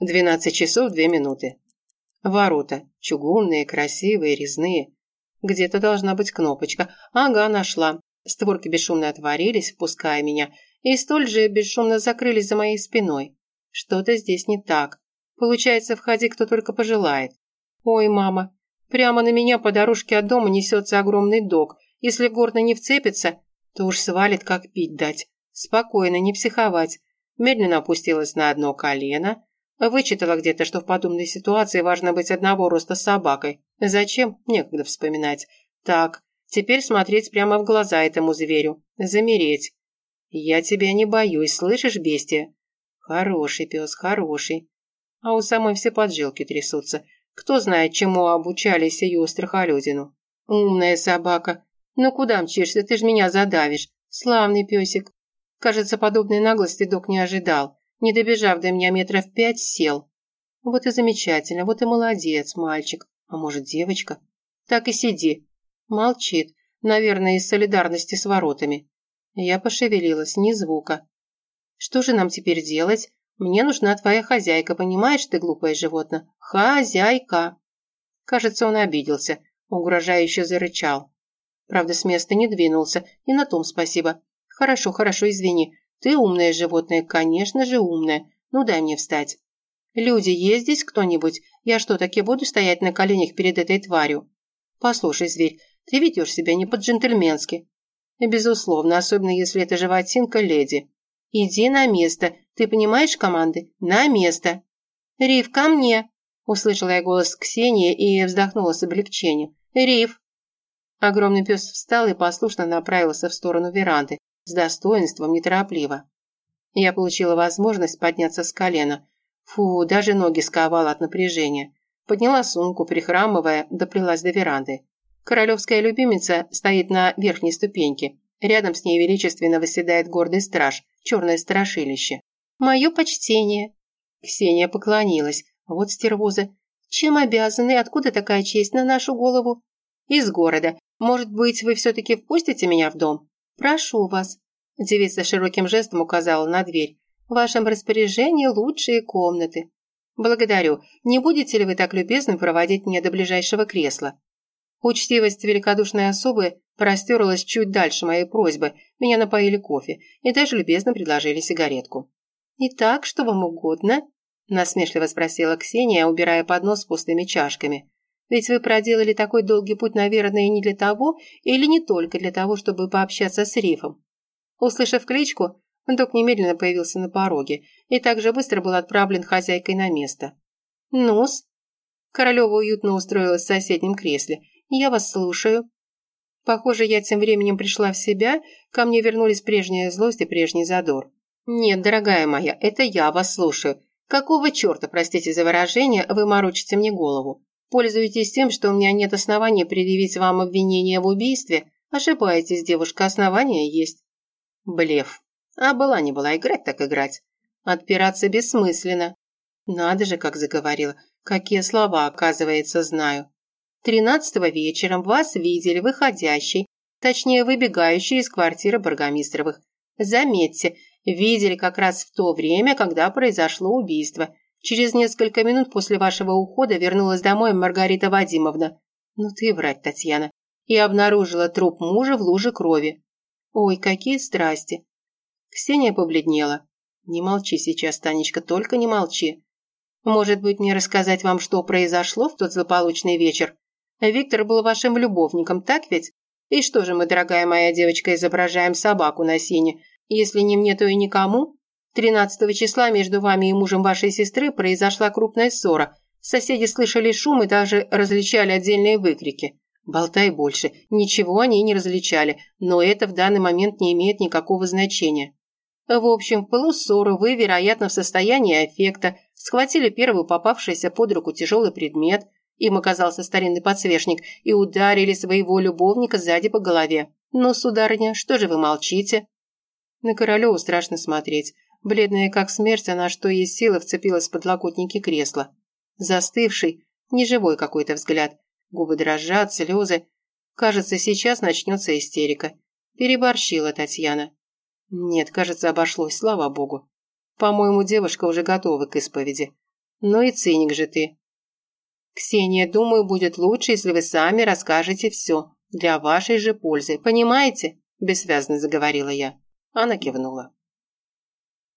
12 часов 2 минуты. Ворота. Чугунные, красивые, резные. Где-то должна быть кнопочка. Ага, нашла. Створки бесшумно отворились, впуская меня, и столь же бесшумно закрылись за моей спиной. Что-то здесь не так. Получается, входи кто только пожелает. Ой, мама, прямо на меня по дорожке от дома несется огромный дог. Если гордо не вцепится, то уж свалит, как пить дать. Спокойно, не психовать. Медленно опустилась на одно колено, Вычитала где-то, что в подобной ситуации важно быть одного роста с собакой. Зачем? Некогда вспоминать. Так, теперь смотреть прямо в глаза этому зверю. Замереть. Я тебя не боюсь, слышишь, бестия? Хороший пес, хороший. А у самой все поджилки трясутся. Кто знает, чему обучались ее страхолюдину. Умная собака. Ну куда мчишься, ты ж меня задавишь. Славный песик. Кажется, подобной наглости док не ожидал. Не добежав до меня метров пять, сел. Вот и замечательно, вот и молодец, мальчик. А может, девочка? Так и сиди. Молчит. Наверное, из солидарности с воротами. Я пошевелилась, ни звука. Что же нам теперь делать? Мне нужна твоя хозяйка, понимаешь ты, глупое животное? Хозяйка. Кажется, он обиделся, угрожающе зарычал. Правда, с места не двинулся, и на том спасибо. Хорошо, хорошо, извини. Ты умное животное, конечно же умное. Ну дай мне встать. Люди, есть здесь кто-нибудь? Я что, таки буду стоять на коленях перед этой тварью? Послушай, зверь, ты ведешь себя не по-джентльменски. Безусловно, особенно если это животинка леди. Иди на место. Ты понимаешь команды? На место. Рив, ко мне. Услышала я голос Ксении и вздохнула с облегчением. Рив. Огромный пес встал и послушно направился в сторону веранды, с достоинством, неторопливо. Я получила возможность подняться с колена. Фу, даже ноги сковала от напряжения. Подняла сумку, прихрамывая, доплелась до веранды. Королевская любимица стоит на верхней ступеньке. Рядом с ней величественно восседает гордый страж, черное страшилище. «Мое почтение!» Ксения поклонилась. Вот стервоза. «Чем обязаны? Откуда такая честь на нашу голову?» «Из города. Может быть, вы все-таки впустите меня в дом?» «Прошу вас», – девица широким жестом указала на дверь. «В вашем распоряжении лучшие комнаты». «Благодарю. Не будете ли вы так любезны проводить меня до ближайшего кресла?» Учтивость великодушной особы простерлась чуть дальше моей просьбы. Меня напоили кофе и даже любезно предложили сигаретку. «Итак, что вам угодно?» – насмешливо спросила Ксения, убирая поднос с пустыми чашками. Ведь вы проделали такой долгий путь, наверное, не для того или не только для того, чтобы пообщаться с Рифом. Услышав кличку, док немедленно появился на пороге и также быстро был отправлен хозяйкой на место. «Ну-с?» Королева уютно устроилась в соседнем кресле. «Я вас слушаю». Похоже, я тем временем пришла в себя, ко мне вернулись прежняя злость и прежний задор. «Нет, дорогая моя, это я вас слушаю. Какого черта, простите за выражение, вы морочите мне голову? Пользуетесь тем, что у меня нет оснований предъявить вам обвинение в убийстве? Ошибаетесь, девушка, основания есть. Блеф. А была не была, играть так играть. Отпираться бессмысленно. Надо же, как заговорила. Какие слова, оказывается, знаю. Тринадцатого вечером вас видели выходящей, точнее, выбегающей из квартиры Баргомистровых. Заметьте, видели как раз в то время, когда произошло убийство. Через несколько минут после вашего ухода вернулась домой Маргарита Вадимовна. Ну ты врать, Татьяна. И обнаружила труп мужа в луже крови. Ой, какие страсти. Ксения побледнела. Не молчи сейчас, Танечка, только не молчи. Может быть, мне рассказать вам, что произошло в тот злополучный вечер? Виктор был вашим любовником, так ведь? И что же мы, дорогая моя девочка, изображаем собаку на сене? Если не мне, то и никому? 13 числа между вами и мужем вашей сестры произошла крупная ссора. Соседи слышали шум и даже различали отдельные выкрики. Болтай больше. Ничего они не различали, но это в данный момент не имеет никакого значения. В общем, в пылу вы, вероятно, в состоянии аффекта, схватили первый попавшийся под руку тяжелый предмет, им оказался старинный подсвечник, и ударили своего любовника сзади по голове. «Ну, сударыня, что же вы молчите?» На Королеву страшно смотреть. Бледная как смерть, она что есть силы вцепилась в подлокотники кресла. Застывший, неживой какой-то взгляд. Губы дрожат, слезы. Кажется, сейчас начнется истерика. Переборщила Татьяна. Нет, кажется, обошлось, слава богу. По-моему, девушка уже готова к исповеди. Ну и циник же ты. Ксения, думаю, будет лучше, если вы сами расскажете все. Для вашей же пользы. Понимаете? Бессвязно заговорила я. Она кивнула.